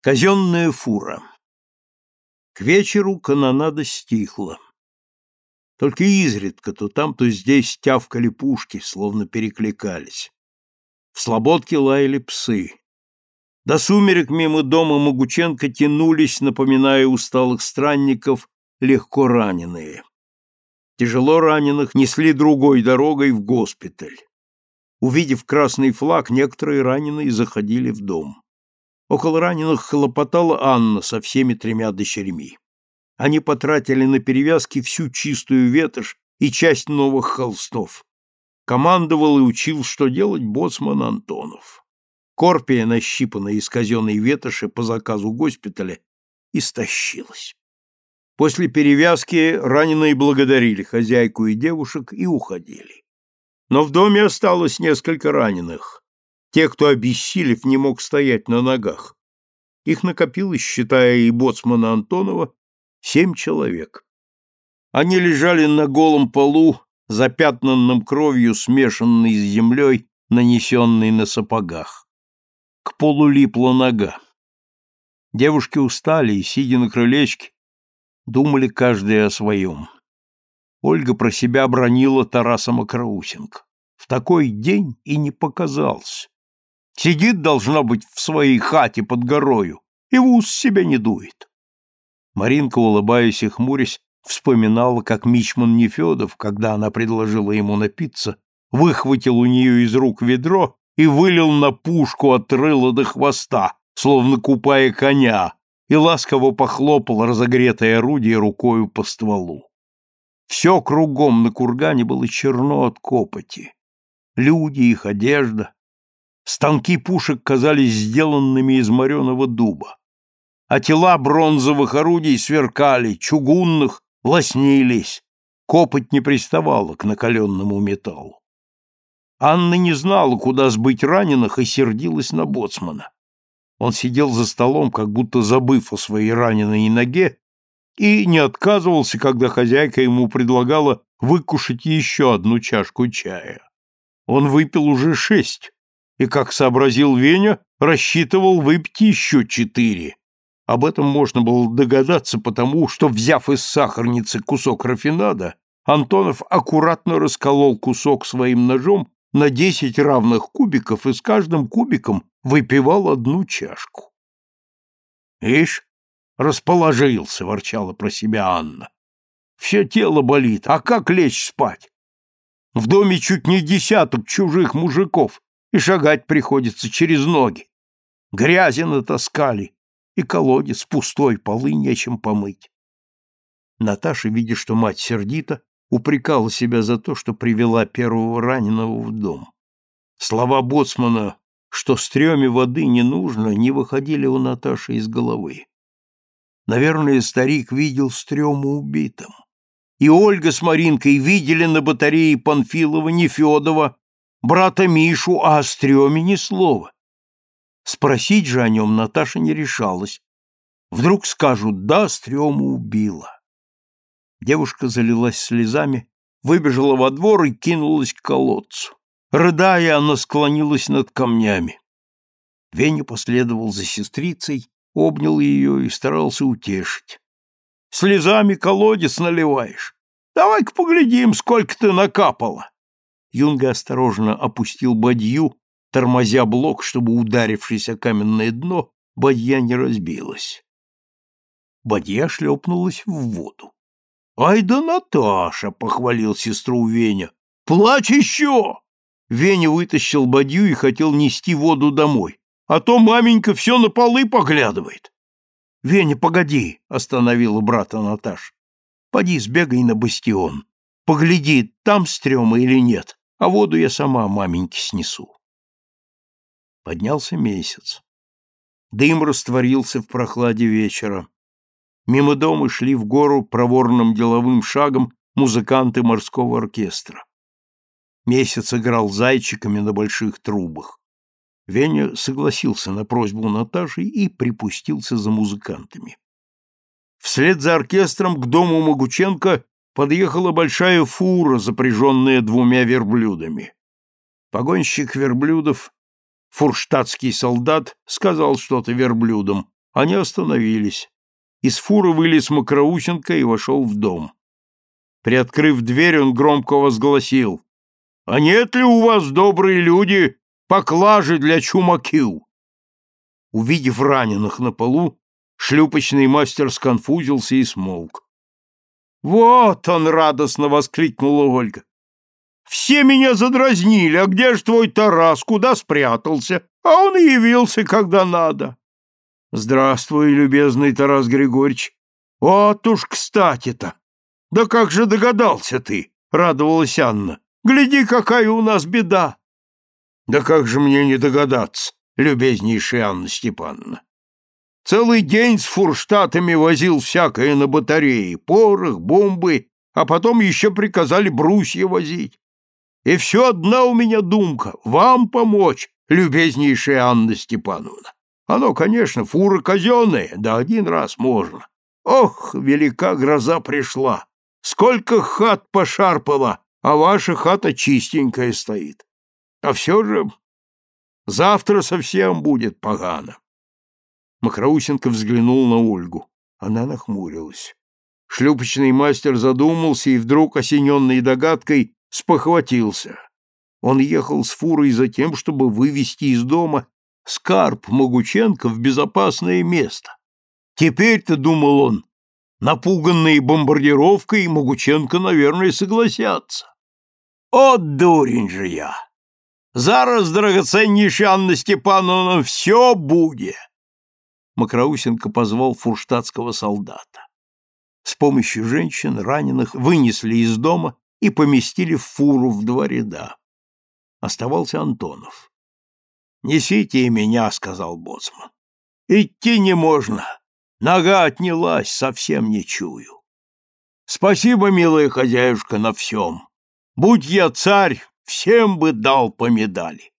Казенная фура. К вечеру канонада стихла. Только изредка то там, то здесь тявкали пушки, словно перекликались. В слободке лаяли псы. До сумерек мимо дома Могученко тянулись, напоминая усталых странников, легко раненые. Тяжело раненых несли другой дорогой в госпиталь. Увидев красный флаг, некоторые раненые заходили в дом. Около раненых хлопотала Анна со всеми тремя дочерьми. Они потратили на перевязки всю чистую ветошь и часть новых холстов. Командовал и учил, что делать боцман Антонов. Корпия, нащипанная из казенной ветоши по заказу госпиталя, истощилась. После перевязки раненые благодарили хозяйку и девушек и уходили. Но в доме осталось несколько раненых, те, кто, обессилев, не мог стоять на ногах. Их накопилось, считая и боцмана Антонова, семь человек. Они лежали на голом полу, запятнанном кровью, смешанной с землей, нанесенной на сапогах. К полу липла нога. Девушки устали и, сидя на крылечке, думали каждая о своем. Ольга про себя бронила Тараса Макроусенко. В такой день и не показался. Сидит, должно быть, в своей хате под горою и в ус себя не дует. Маринка, улыбаясь и хмурясь, вспоминала, как Мичман Нефедов, когда она предложила ему напиться, выхватил у нее из рук ведро и вылил на пушку от рыла до хвоста, словно купая коня, и ласково похлопал разогретое орудие рукою по стволу. Все кругом на кургане было черно от копоти. Люди, их одежда, Станки пушек казались сделанными из мореного дуба, а тела бронзовых орудий сверкали, чугунных лоснились, копоть не приставала к накаленному металлу. Анна не знала, куда сбыть раненых, и сердилась на боцмана. Он сидел за столом, как будто забыв о своей раненой ноге, и не отказывался, когда хозяйка ему предлагала выкушать еще одну чашку чая. Он выпил уже шесть, и, как сообразил Веня, рассчитывал выпить еще четыре. Об этом можно было догадаться потому, что, взяв из сахарницы кусок рафинада, Антонов аккуратно расколол кусок своим ножом на десять равных кубиков и с каждым кубиком выпивал одну чашку. «Ишь, расположился», — ворчала про себя Анна. «Все тело болит, а как лечь спать? В доме чуть не десяток чужих мужиков, и шагать приходится через ноги. Грязи натаскали, и колодец пустой, полы нечем помыть. Наташа, видя, что мать сердита, упрекала себя за то, что привела первого раненого в дом. Слова боцмана, что стреме воды не нужно, не выходили у Наташи из головы. Наверное, старик видел стрему убитым. И Ольга с Маринкой видели на батарее Панфилова, Нефедова брата Мишу, а о Стреме ни слова. Спросить же о нем Наташа не решалась. Вдруг скажут «да, Стрему убила». Девушка залилась слезами, выбежала во двор и кинулась к колодцу. Рыдая, она склонилась над камнями. Веня последовал за сестрицей, обнял ее и старался утешить. «Слезами колодец наливаешь. Давай-ка поглядим, сколько ты накапала». Юнга осторожно опустил бадью, тормозя блок, чтобы, ударившись о каменное дно, бадья не разбилась. Бадья шлепнулась в воду. — Ай да Наташа! — похвалил сестру Веня. — Плачь еще! Веня вытащил бадью и хотел нести воду домой. А то маменька все на полы поглядывает. — Веня, погоди! — остановила брата Наташа. — Поди сбегай на бастион. Погляди, там стрёма или нет а воду я сама маменьке снесу. Поднялся месяц. Дым растворился в прохладе вечера. Мимо дома шли в гору проворным деловым шагом музыканты морского оркестра. Месяц играл зайчиками на больших трубах. Веня согласился на просьбу Наташи и припустился за музыкантами. Вслед за оркестром к дому Могученко подъехала большая фура, запряженная двумя верблюдами. Погонщик верблюдов, фурштадтский солдат, сказал что-то верблюдам. Они остановились. Из фуры вылез Макроученко и вошел в дом. Приоткрыв дверь, он громко возгласил. «А нет ли у вас, добрые люди, поклажи для чумакил?» Увидев раненых на полу, шлюпочный мастер сконфузился и смолк. «Вот он!» — радостно воскликнула Ольга. «Все меня задразнили, а где ж твой Тарас, куда спрятался? А он и явился, когда надо». «Здравствуй, любезный Тарас Григорьевич. Вот уж кстати-то! Да как же догадался ты?» — радовалась Анна. «Гляди, какая у нас беда!» «Да как же мне не догадаться, любезнейшая Анна Степановна? Целый день с фурштатами возил всякое на батарее, порох, бомбы, а потом еще приказали брусья возить. И все одна у меня думка — вам помочь, любезнейшая Анна Степановна. Оно, конечно, фура казенная, да один раз можно. Ох, велика гроза пришла! Сколько хат пошарпала, а ваша хата чистенькая стоит. А все же завтра совсем будет погано. Макроусенко взглянул на Ольгу. Она нахмурилась. Шлюпочный мастер задумался и вдруг, осененный догадкой, спохватился. Он ехал с фурой за тем, чтобы вывести из дома скарб Могученко в безопасное место. Теперь-то, думал он, напуганные бомбардировкой, Могученко, наверное, согласятся. О, дурень же я! Зараз, драгоценнейшая Анна Степановна, все будет! Макроусенко позвал фурштадтского солдата. С помощью женщин раненых вынесли из дома и поместили в фуру в два ряда. Оставался Антонов. «Несите и меня», — сказал боцман. «Идти не можно. Нога отнялась, совсем не чую. Спасибо, милая хозяюшка, на всем. Будь я царь, всем бы дал по медали».